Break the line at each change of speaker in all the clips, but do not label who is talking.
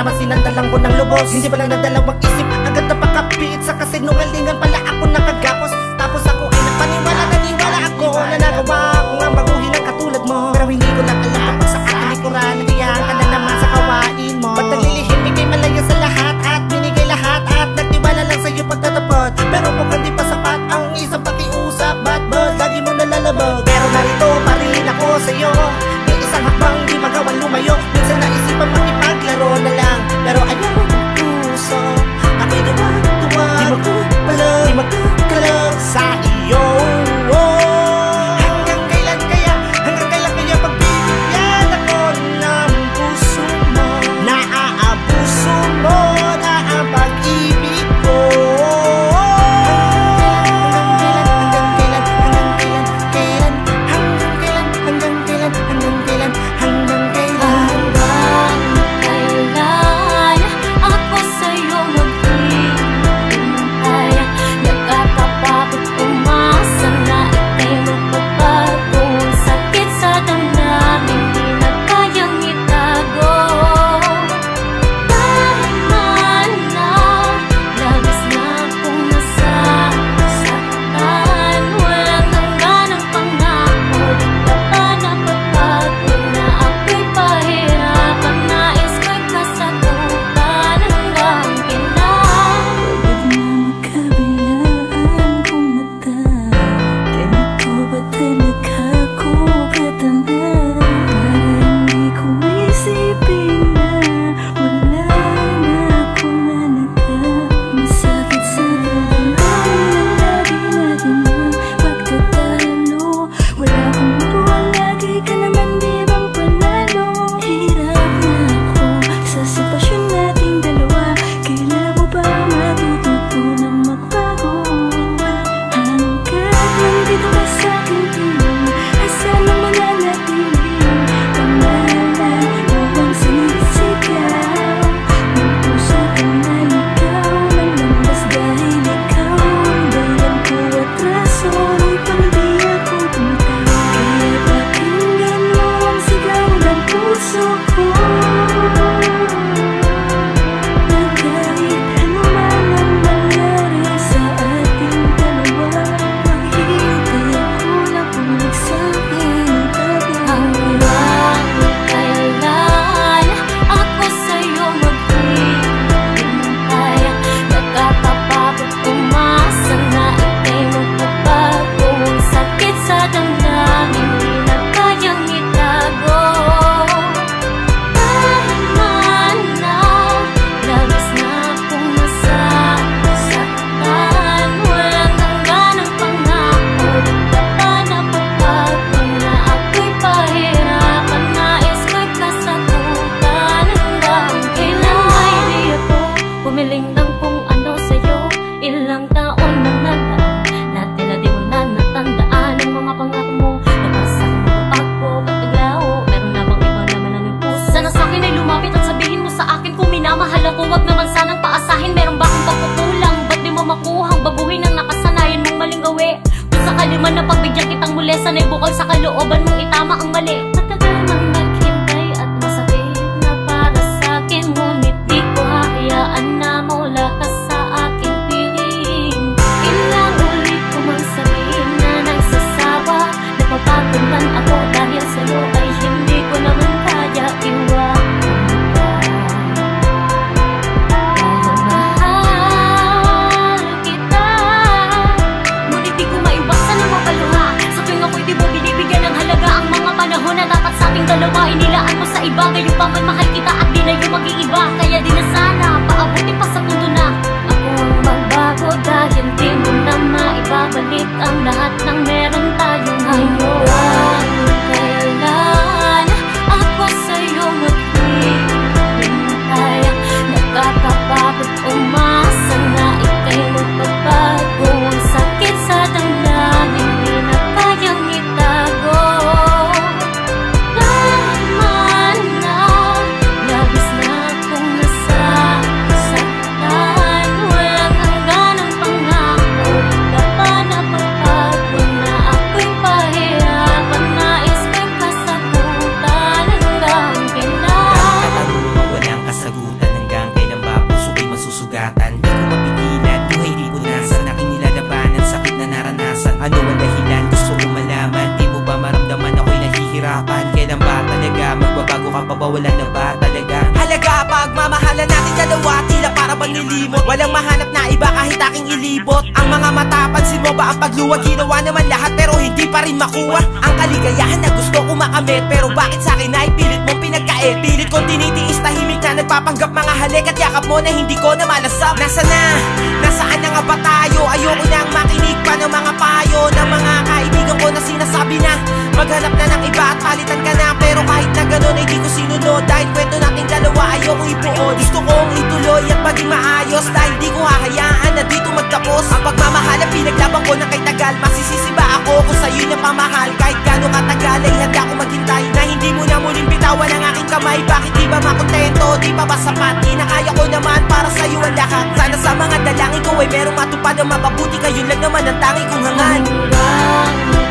naman silang dalanggo ng lubos. Hindi pa lang nadalang isip Agad na pakapiit sa kasinungalingan pala At ang
muli sanay bukol sa kalooban mong itama ang mali. Kailan
ba talaga Magbabago ka pa ba wala na ba talaga? Halaga pagmamahalan natin dalawa Tila para bang nilimot. Walang mahanap na iba kahit aking ilibot. Ang mga mata pansin mo ba ang pagluwag? Ginawa naman lahat pero hindi pa rin makuha. Ang kaligayahan na gusto ko makamit Pero bakit sa akin ay pilit mong pinagkait Pilit kong tinitiis tahimik na nagpapanggap Mga halik at yakap mo na hindi ko na malasap. Nasa na? Nasaan na nga ba tayo? Ayoko nang makinig pa ng mga payo Ng mga kaibigan ko na sinasabi na Maghanap na ng iba at palitan ka na. Pero kahit na ganun ay di ko sinunod Dahil kwento nating dalawa ayoko ibuo Gusto kong ituloy at maging maayos. Dahil di ko hahayaan na dito magtapos. Ang pagmamahal ang pinaglaban ko ng kay tagal. Masisisi ba ako kung sa'yo na pamahal Kahit gano'ng katagal ay handa ko maghintay. Na hindi mo na muling bitawan ang aking kamay. Bakit di ba makontento, di ba ba sapat? Di na ko naman para sa'yo ang lahat. Sana sa mga dalangin ko ay merong matupad ang mapabuti. Kayo lang naman ang tangi kong hangan.
Hanggang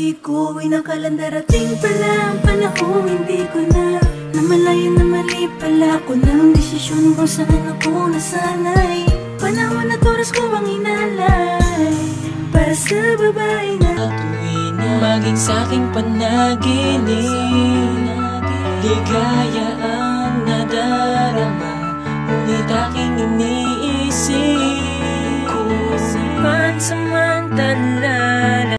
di ko inakalang darating pala. Ang panahon Hindi ko na namalayan na mali pala. Ko ng desisyon kung saan ako nasanay. Panahon at oras ko ang inalay. Para sa babae na
Tuwing na maging sa aking panaginip. Ligaya ang nadarama Ngunit aking iniisip. Kung pansamantala